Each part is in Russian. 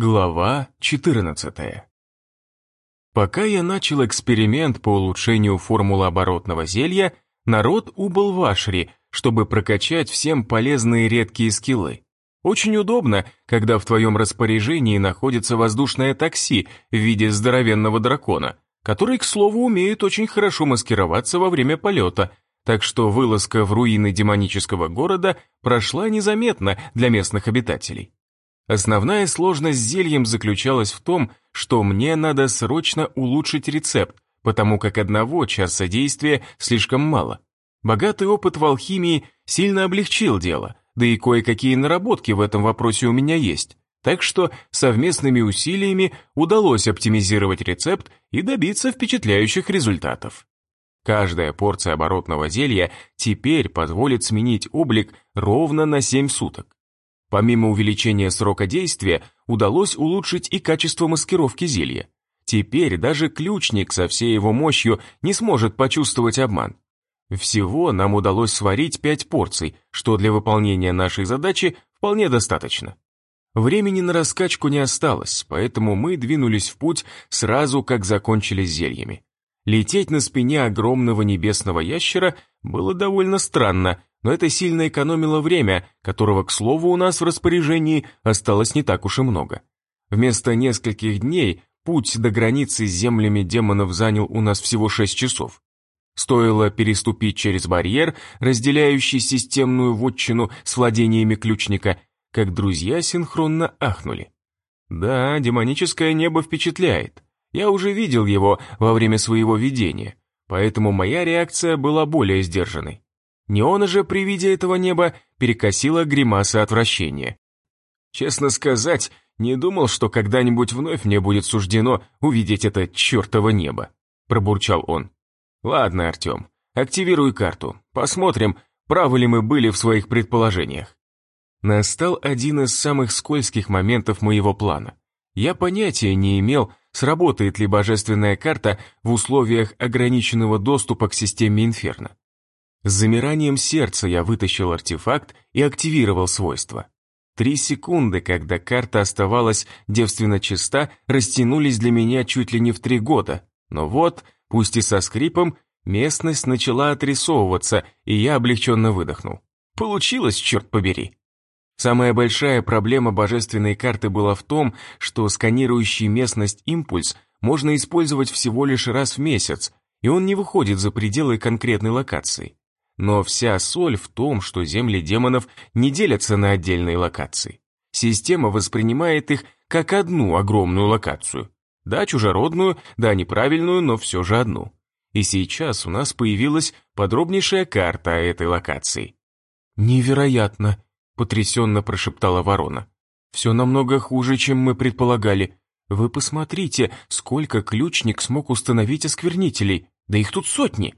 Глава 14 Пока я начал эксперимент по улучшению формулы оборотного зелья, народ убыл в Ашри, чтобы прокачать всем полезные редкие скиллы. Очень удобно, когда в твоем распоряжении находится воздушное такси в виде здоровенного дракона, который, к слову, умеет очень хорошо маскироваться во время полета, так что вылазка в руины демонического города прошла незаметно для местных обитателей. Основная сложность с зельем заключалась в том, что мне надо срочно улучшить рецепт, потому как одного часа действия слишком мало. Богатый опыт в алхимии сильно облегчил дело, да и кое-какие наработки в этом вопросе у меня есть. Так что совместными усилиями удалось оптимизировать рецепт и добиться впечатляющих результатов. Каждая порция оборотного зелья теперь позволит сменить облик ровно на 7 суток. Помимо увеличения срока действия, удалось улучшить и качество маскировки зелья. Теперь даже ключник со всей его мощью не сможет почувствовать обман. Всего нам удалось сварить пять порций, что для выполнения нашей задачи вполне достаточно. Времени на раскачку не осталось, поэтому мы двинулись в путь сразу, как закончили зельями. Лететь на спине огромного небесного ящера было довольно странно, но это сильно экономило время, которого, к слову, у нас в распоряжении осталось не так уж и много. Вместо нескольких дней путь до границы с землями демонов занял у нас всего 6 часов. Стоило переступить через барьер, разделяющий системную вотчину с владениями ключника, как друзья синхронно ахнули. Да, демоническое небо впечатляет. Я уже видел его во время своего видения, поэтому моя реакция была более сдержанной. Неона же при виде этого неба перекосила гримаса отвращения. Честно сказать, не думал, что когда-нибудь вновь мне будет суждено увидеть это чертово небо, пробурчал он. Ладно, Артем, активируй карту, посмотрим, правы ли мы были в своих предположениях. Настал один из самых скользких моментов моего плана. Я понятия не имел, сработает ли божественная карта в условиях ограниченного доступа к системе Инферно. С замиранием сердца я вытащил артефакт и активировал свойства. Три секунды, когда карта оставалась девственно чиста, растянулись для меня чуть ли не в три года. Но вот, пусть и со скрипом, местность начала отрисовываться, и я облегченно выдохнул. Получилось, черт побери. Самая большая проблема божественной карты была в том, что сканирующий местность импульс можно использовать всего лишь раз в месяц, и он не выходит за пределы конкретной локации. Но вся соль в том, что земли демонов не делятся на отдельные локации. Система воспринимает их как одну огромную локацию. Да, чужеродную, да, неправильную, но все же одну. И сейчас у нас появилась подробнейшая карта этой локации. «Невероятно!» потрясенно прошептала ворона. «Все намного хуже, чем мы предполагали. Вы посмотрите, сколько ключник смог установить осквернителей, да их тут сотни».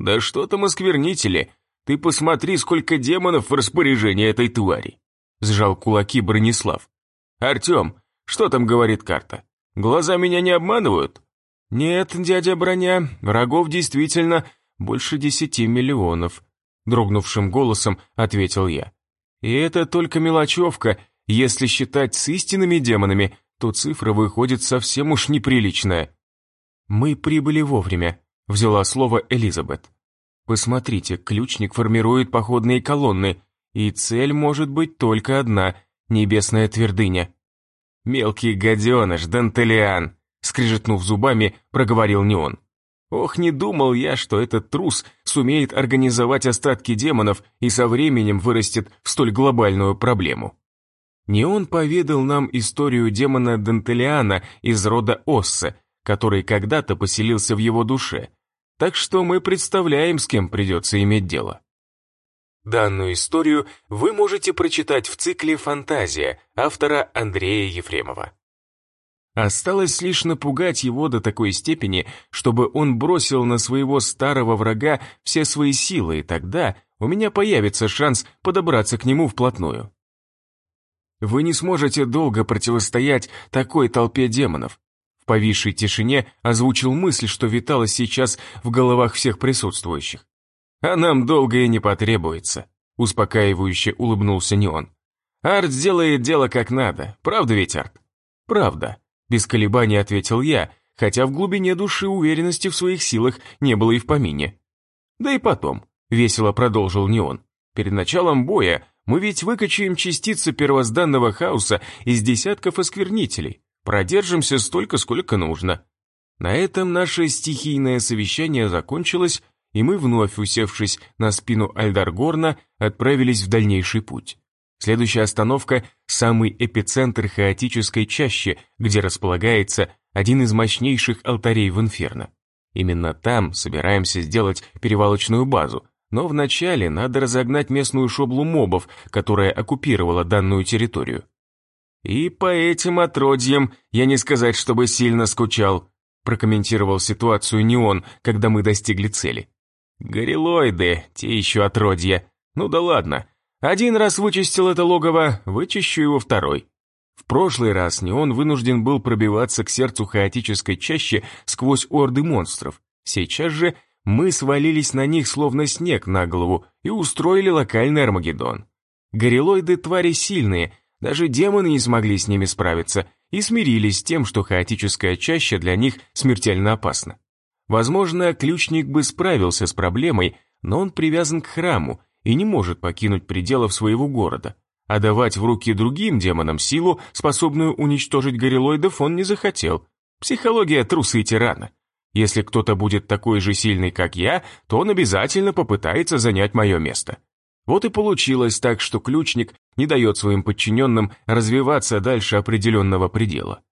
«Да что там осквернители? Ты посмотри, сколько демонов в распоряжении этой твари!» Сжал кулаки Бронислав. «Артем, что там говорит карта? Глаза меня не обманывают?» «Нет, дядя Броня, врагов действительно больше десяти миллионов», дрогнувшим голосом ответил я. И это только мелочевка, если считать с истинными демонами, то цифра выходит совсем уж неприличная. «Мы прибыли вовремя», — взяла слово Элизабет. «Посмотрите, ключник формирует походные колонны, и цель может быть только одна — небесная твердыня». «Мелкий гаденыш, Дантелиан», — скрижетнув зубами, проговорил Неон. Ох, не думал я, что этот трус сумеет организовать остатки демонов и со временем вырастет в столь глобальную проблему. Не он поведал нам историю демона Дантелиана из рода Оссе, который когда-то поселился в его душе, так что мы представляем, с кем придется иметь дело. Данную историю вы можете прочитать в цикле «Фантазия» автора Андрея Ефремова. Осталось лишь напугать его до такой степени, чтобы он бросил на своего старого врага все свои силы, и тогда у меня появится шанс подобраться к нему вплотную. Вы не сможете долго противостоять такой толпе демонов. Повисшей тишине озвучил мысль, что витала сейчас в головах всех присутствующих. А нам долго и не потребуется, успокаивающе улыбнулся Неон. Арт сделает дело как надо, правда ведь, Арт? «Правда», — без колебаний ответил я, хотя в глубине души уверенности в своих силах не было и в помине. «Да и потом», — весело продолжил Неон, «перед началом боя мы ведь выкачаем частицы первозданного хаоса из десятков осквернителей, продержимся столько, сколько нужно». На этом наше стихийное совещание закончилось, и мы, вновь усевшись на спину Альдаргорна, отправились в дальнейший путь. Следующая остановка – самый эпицентр хаотической чащи, где располагается один из мощнейших алтарей в Инферно. Именно там собираемся сделать перевалочную базу, но вначале надо разогнать местную шоблу мобов, которая оккупировала данную территорию. «И по этим отродьям я не сказать, чтобы сильно скучал», прокомментировал ситуацию Неон, когда мы достигли цели. «Горилоиды, те еще отродья. Ну да ладно, один раз вычистил это логово, вычищу его второй. В прошлый раз не он вынужден был пробиваться к сердцу хаотической чаще сквозь орды монстров. Сейчас же мы свалились на них словно снег на голову и устроили локальный Армагеддон. Горилоиды твари сильные, даже демоны не смогли с ними справиться и смирились с тем, что хаотическая чаща для них смертельно опасна. Возможно, ключник бы справился с проблемой, но он привязан к храму и не может покинуть пределов своего города, а давать в руки другим демонам силу, способную уничтожить горилоидов, он не захотел. Психология трусы и тирана. Если кто-то будет такой же сильный, как я, то он обязательно попытается занять мое место. Вот и получилось так, что ключник не дает своим подчиненным развиваться дальше определенного предела.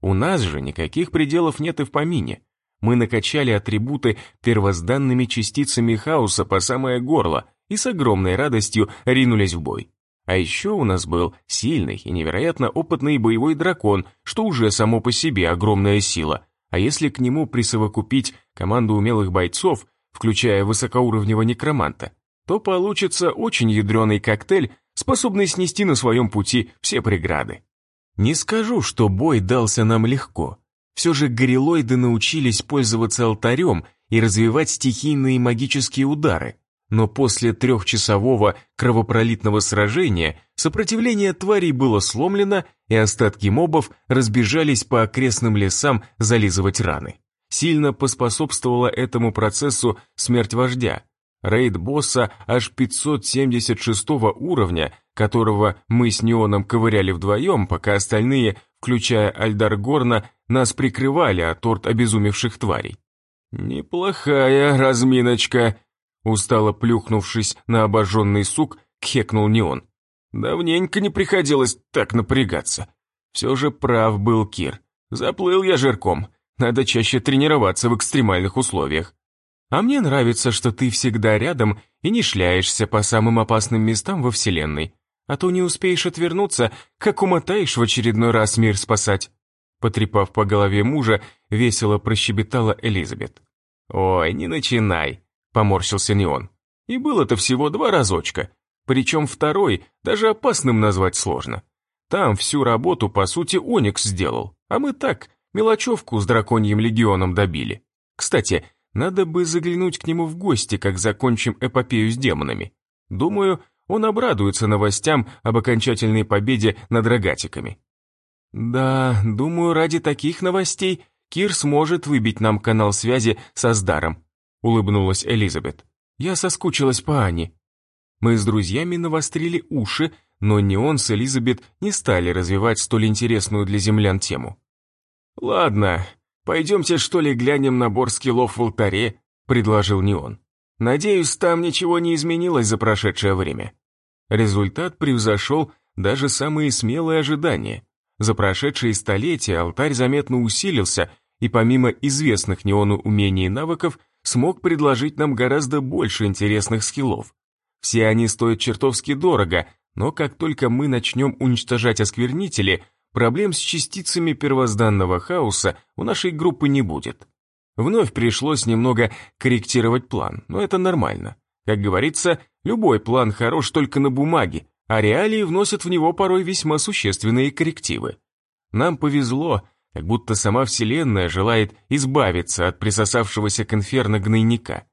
У нас же никаких пределов нет и в помине. Мы накачали атрибуты первозданными частицами хаоса по самое горло и с огромной радостью ринулись в бой. А еще у нас был сильный и невероятно опытный боевой дракон, что уже само по себе огромная сила. А если к нему присовокупить команду умелых бойцов, включая высокоуровневого некроманта, то получится очень ядреный коктейль, способный снести на своем пути все преграды. Не скажу, что бой дался нам легко. Все же горилоиды научились пользоваться алтарем и развивать стихийные магические удары, но после трехчасового кровопролитного сражения сопротивление тварей было сломлено, и остатки мобов разбежались по окрестным лесам зализывать раны. Сильно поспособствовала этому процессу смерть вождя. Рейд босса аж 576 уровня, которого мы с Неоном ковыряли вдвоем, пока остальные, включая Альдар Горна, нас прикрывали от торт обезумевших тварей. «Неплохая разминочка», Устало плюхнувшись на обожженный сук, кхекнул Неон. Давненько не приходилось так напрягаться. Все же прав был Кир. Заплыл я жирком. Надо чаще тренироваться в экстремальных условиях. А мне нравится, что ты всегда рядом и не шляешься по самым опасным местам во Вселенной. А то не успеешь отвернуться, как умотаешь в очередной раз мир спасать. Потрепав по голове мужа, весело прощебетала Элизабет. «Ой, не начинай поморщился Неон. И было-то всего два разочка. Причем второй даже опасным назвать сложно. Там всю работу, по сути, Оникс сделал, а мы так, мелочевку с драконьим легионом добили. Кстати, надо бы заглянуть к нему в гости, как закончим эпопею с демонами. Думаю, он обрадуется новостям об окончательной победе над рогатиками. Да, думаю, ради таких новостей Кир сможет выбить нам канал связи со Сдаром улыбнулась Элизабет. «Я соскучилась по Ане». Мы с друзьями навострили уши, но ни он с Элизабет не стали развивать столь интересную для землян тему. «Ладно, пойдемте что ли глянем на бор скиллов в алтаре», — предложил Неон. «Надеюсь, там ничего не изменилось за прошедшее время». Результат превзошел даже самые смелые ожидания. За прошедшие столетия алтарь заметно усилился, и помимо известных Неону умений и навыков, смог предложить нам гораздо больше интересных скиллов. Все они стоят чертовски дорого, но как только мы начнем уничтожать осквернители, проблем с частицами первозданного хаоса у нашей группы не будет. Вновь пришлось немного корректировать план, но это нормально. Как говорится, любой план хорош только на бумаге, а реалии вносят в него порой весьма существенные коррективы. Нам повезло, как будто сама Вселенная желает избавиться от присосавшегося к инферно гнойника.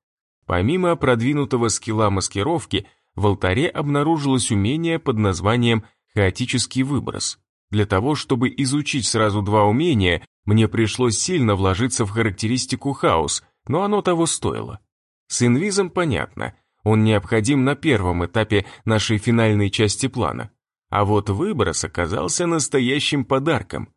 Помимо продвинутого скилла маскировки, в алтаре обнаружилось умение под названием «хаотический выброс». Для того, чтобы изучить сразу два умения, мне пришлось сильно вложиться в характеристику хаос, но оно того стоило. С инвизом понятно, он необходим на первом этапе нашей финальной части плана. А вот выброс оказался настоящим подарком.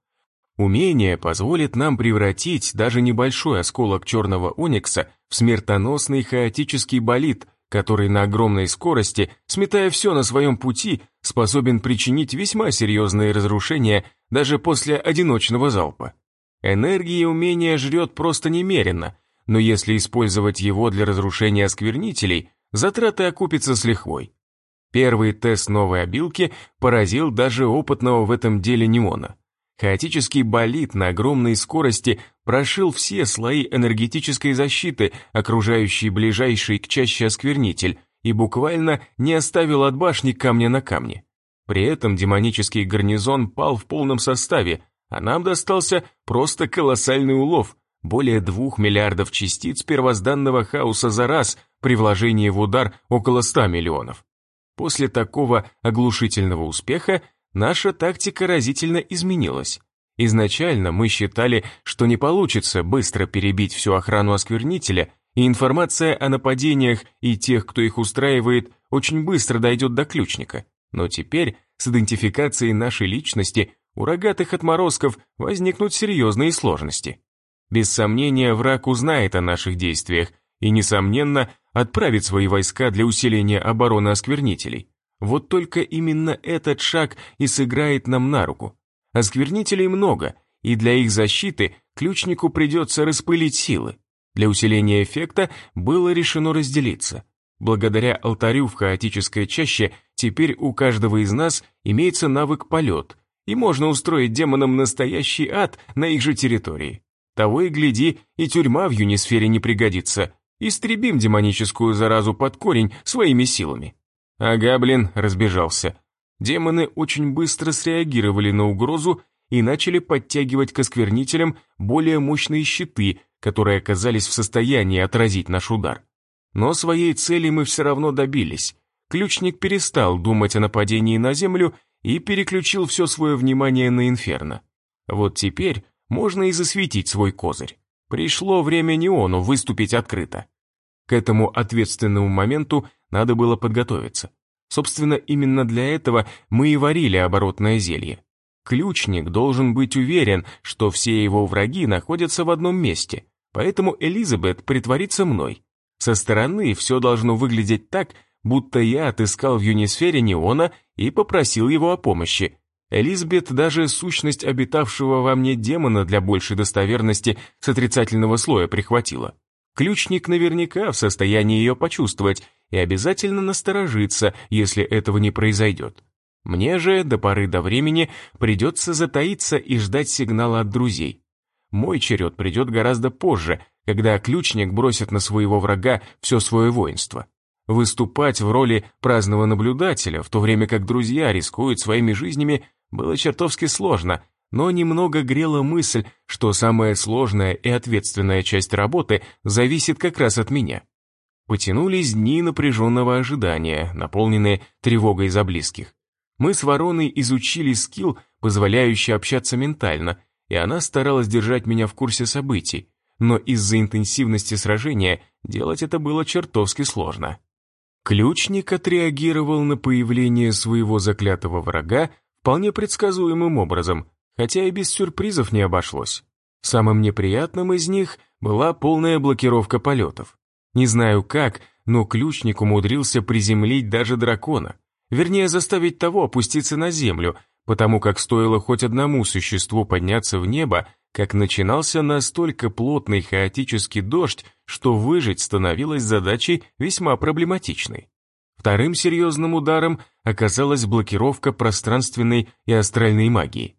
Умение позволит нам превратить даже небольшой осколок черного оникса в смертоносный хаотический болид, который на огромной скорости, сметая все на своем пути, способен причинить весьма серьезные разрушения даже после одиночного залпа. Энергии умения жрет просто немерено, но если использовать его для разрушения осквернителей, затраты окупятся с лихвой. Первый тест новой обилки поразил даже опытного в этом деле Неона. Хаотический болид на огромной скорости прошил все слои энергетической защиты, окружающей ближайший к чаще осквернитель, и буквально не оставил от башни камня на камне. При этом демонический гарнизон пал в полном составе, а нам достался просто колоссальный улов, более двух миллиардов частиц первозданного хаоса за раз при вложении в удар около ста миллионов. После такого оглушительного успеха наша тактика разительно изменилась. Изначально мы считали, что не получится быстро перебить всю охрану осквернителя, и информация о нападениях и тех, кто их устраивает, очень быстро дойдет до ключника. Но теперь с идентификацией нашей личности у рогатых отморозков возникнут серьезные сложности. Без сомнения, враг узнает о наших действиях и, несомненно, отправит свои войска для усиления обороны осквернителей. Вот только именно этот шаг и сыграет нам на руку. Осквернителей много, и для их защиты ключнику придется распылить силы. Для усиления эффекта было решено разделиться. Благодаря алтарю в хаотической чаще теперь у каждого из нас имеется навык полет, и можно устроить демонам настоящий ад на их же территории. Того и гляди, и тюрьма в юнисфере не пригодится. Истребим демоническую заразу под корень своими силами. Ага, блин, разбежался. Демоны очень быстро среагировали на угрозу и начали подтягивать к осквернителям более мощные щиты, которые оказались в состоянии отразить наш удар. Но своей цели мы все равно добились. Ключник перестал думать о нападении на Землю и переключил все свое внимание на Инферно. Вот теперь можно и засветить свой козырь. Пришло время Неону выступить открыто. К этому ответственному моменту надо было подготовиться. Собственно, именно для этого мы и варили оборотное зелье. Ключник должен быть уверен, что все его враги находятся в одном месте, поэтому Элизабет притворится мной. Со стороны все должно выглядеть так, будто я отыскал в юнисфере Неона и попросил его о помощи. Элизабет даже сущность обитавшего во мне демона для большей достоверности с отрицательного слоя прихватила. Ключник наверняка в состоянии ее почувствовать и обязательно насторожиться, если этого не произойдет. Мне же до поры до времени придется затаиться и ждать сигнала от друзей. Мой черед придет гораздо позже, когда ключник бросит на своего врага все свое воинство. Выступать в роли праздного наблюдателя, в то время как друзья рискуют своими жизнями, было чертовски сложно, но немного грела мысль, что самая сложная и ответственная часть работы зависит как раз от меня. Потянулись дни напряженного ожидания, наполненные тревогой за близких. Мы с Вороной изучили скилл, позволяющий общаться ментально, и она старалась держать меня в курсе событий, но из-за интенсивности сражения делать это было чертовски сложно. Ключник отреагировал на появление своего заклятого врага вполне предсказуемым образом, хотя и без сюрпризов не обошлось. Самым неприятным из них была полная блокировка полетов. Не знаю как, но ключник умудрился приземлить даже дракона, вернее заставить того опуститься на землю, потому как стоило хоть одному существу подняться в небо, как начинался настолько плотный хаотический дождь, что выжить становилось задачей весьма проблематичной. Вторым серьезным ударом оказалась блокировка пространственной и астральной магии.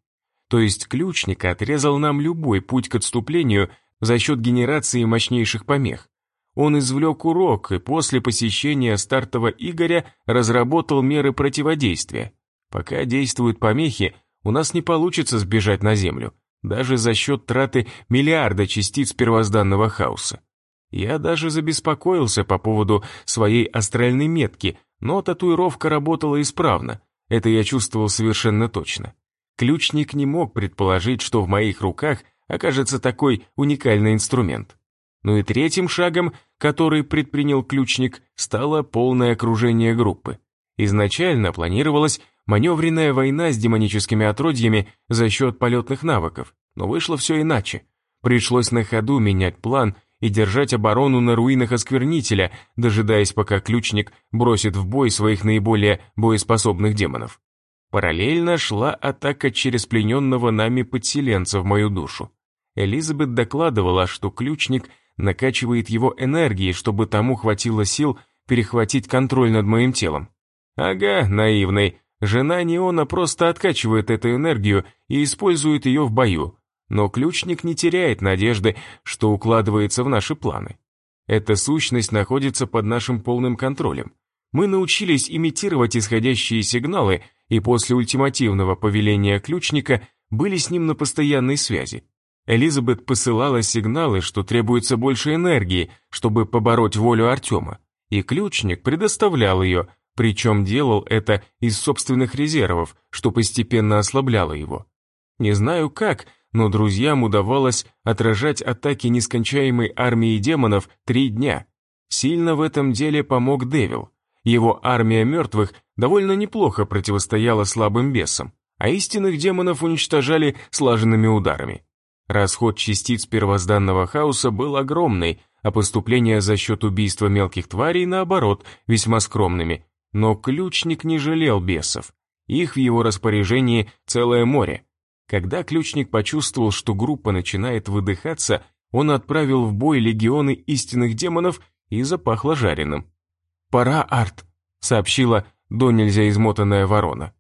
То есть ключник отрезал нам любой путь к отступлению за счет генерации мощнейших помех. Он извлек урок и после посещения стартового Игоря разработал меры противодействия. Пока действуют помехи, у нас не получится сбежать на Землю, даже за счет траты миллиарда частиц первозданного хаоса. Я даже забеспокоился по поводу своей астральной метки, но татуировка работала исправно, это я чувствовал совершенно точно. Ключник не мог предположить, что в моих руках окажется такой уникальный инструмент. Ну и третьим шагом, который предпринял ключник, стало полное окружение группы. Изначально планировалась маневренная война с демоническими отродьями за счет полетных навыков, но вышло все иначе. Пришлось на ходу менять план и держать оборону на руинах Осквернителя, дожидаясь, пока ключник бросит в бой своих наиболее боеспособных демонов. Параллельно шла атака через плененного нами подселенца в мою душу. Элизабет докладывала, что ключник накачивает его энергией, чтобы тому хватило сил перехватить контроль над моим телом. Ага, наивный, жена Неона просто откачивает эту энергию и использует ее в бою, но ключник не теряет надежды, что укладывается в наши планы. Эта сущность находится под нашим полным контролем. Мы научились имитировать исходящие сигналы и после ультимативного повеления ключника были с ним на постоянной связи. Элизабет посылала сигналы, что требуется больше энергии, чтобы побороть волю Артема, и ключник предоставлял ее, причем делал это из собственных резервов, что постепенно ослабляло его. Не знаю как, но друзьям удавалось отражать атаки нескончаемой армии демонов три дня. Сильно в этом деле помог Девил. Его армия мертвых довольно неплохо противостояла слабым бесам, а истинных демонов уничтожали слаженными ударами. Расход частиц первозданного хаоса был огромный, а поступления за счет убийства мелких тварей, наоборот, весьма скромными. Но ключник не жалел бесов. Их в его распоряжении целое море. Когда ключник почувствовал, что группа начинает выдыхаться, он отправил в бой легионы истинных демонов и запахло жареным. «Пора, Арт», — сообщила до нельзя измотанная ворона.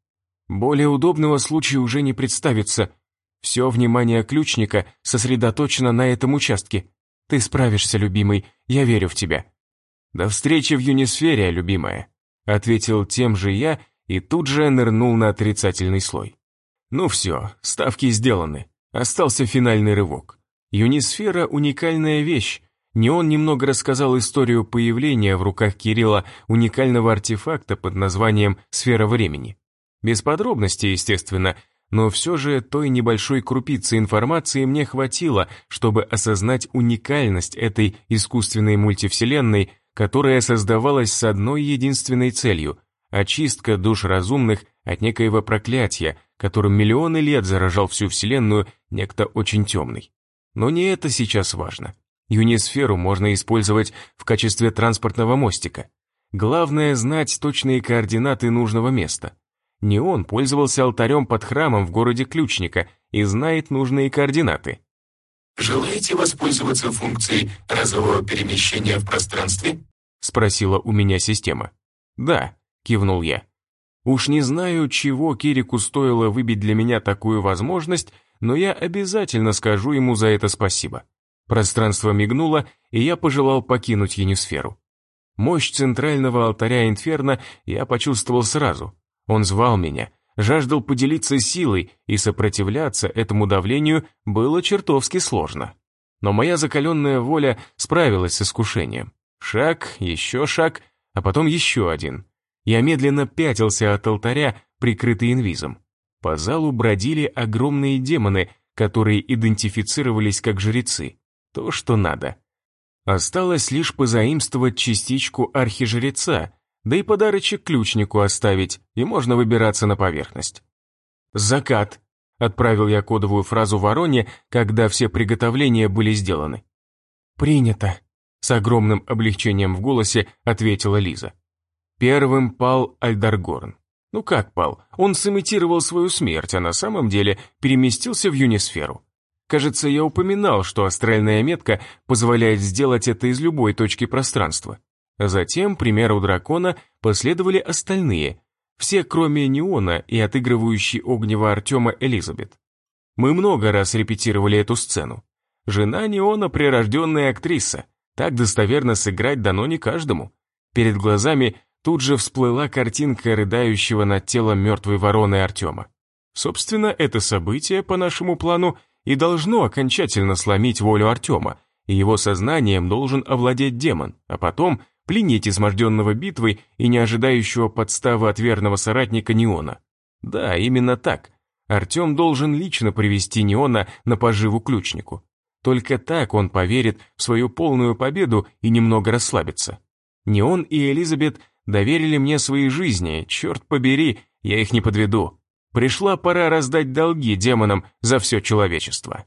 «Более удобного случая уже не представится. Все внимание ключника сосредоточено на этом участке. Ты справишься, любимый, я верю в тебя». «До встречи в Юнисфере, любимая», — ответил тем же я и тут же нырнул на отрицательный слой. Ну все, ставки сделаны. Остался финальный рывок. Юнисфера — уникальная вещь. Не он немного рассказал историю появления в руках Кирилла уникального артефакта под названием «Сфера времени». Без подробностей, естественно, но все же той небольшой крупицы информации мне хватило, чтобы осознать уникальность этой искусственной мультивселенной, которая создавалась с одной единственной целью – очистка душ разумных от некоего проклятия, которым миллионы лет заражал всю Вселенную некто очень темный. Но не это сейчас важно. Юнисферу можно использовать в качестве транспортного мостика. Главное знать точные координаты нужного места. Не он пользовался алтарем под храмом в городе Ключника и знает нужные координаты. «Желаете воспользоваться функцией разового перемещения в пространстве?» спросила у меня система. «Да», кивнул я. Уж не знаю, чего Кирику стоило выбить для меня такую возможность, но я обязательно скажу ему за это спасибо. Пространство мигнуло, и я пожелал покинуть Енисферу. Мощь центрального алтаря Инферно я почувствовал сразу. Он звал меня, жаждал поделиться силой, и сопротивляться этому давлению было чертовски сложно. Но моя закаленная воля справилась с искушением. Шаг, еще шаг, а потом еще один. Я медленно пятился от алтаря, прикрытый инвизом. По залу бродили огромные демоны, которые идентифицировались как жрецы. То, что надо. Осталось лишь позаимствовать частичку архижреца, да и подарочек ключнику оставить, и можно выбираться на поверхность. «Закат», — отправил я кодовую фразу Вороне, когда все приготовления были сделаны. «Принято», — с огромным облегчением в голосе ответила Лиза. Первым пал Альдаргорн. Ну как пал? Он сымитировал свою смерть, а на самом деле переместился в юнисферу. Кажется, я упоминал, что астральная метка позволяет сделать это из любой точки пространства. Затем, примеру дракона, последовали остальные, все кроме Неона и отыгрывающей огнева Артема Элизабет. Мы много раз репетировали эту сцену. Жена Неона – прирожденная актриса, так достоверно сыграть дано не каждому. Перед глазами тут же всплыла картинка рыдающего над телом мертвой вороны Артема. Собственно, это событие, по нашему плану, и должно окончательно сломить волю Артема, и его сознанием должен овладеть демон, а потом пленить изможденного битвой и не ожидающего подставы от верного соратника Неона. Да, именно так. Артем должен лично привести Неона на поживу ключнику. Только так он поверит в свою полную победу и немного расслабится. Неон и Элизабет доверили мне свои жизни, черт побери, я их не подведу. Пришла пора раздать долги демонам за все человечество.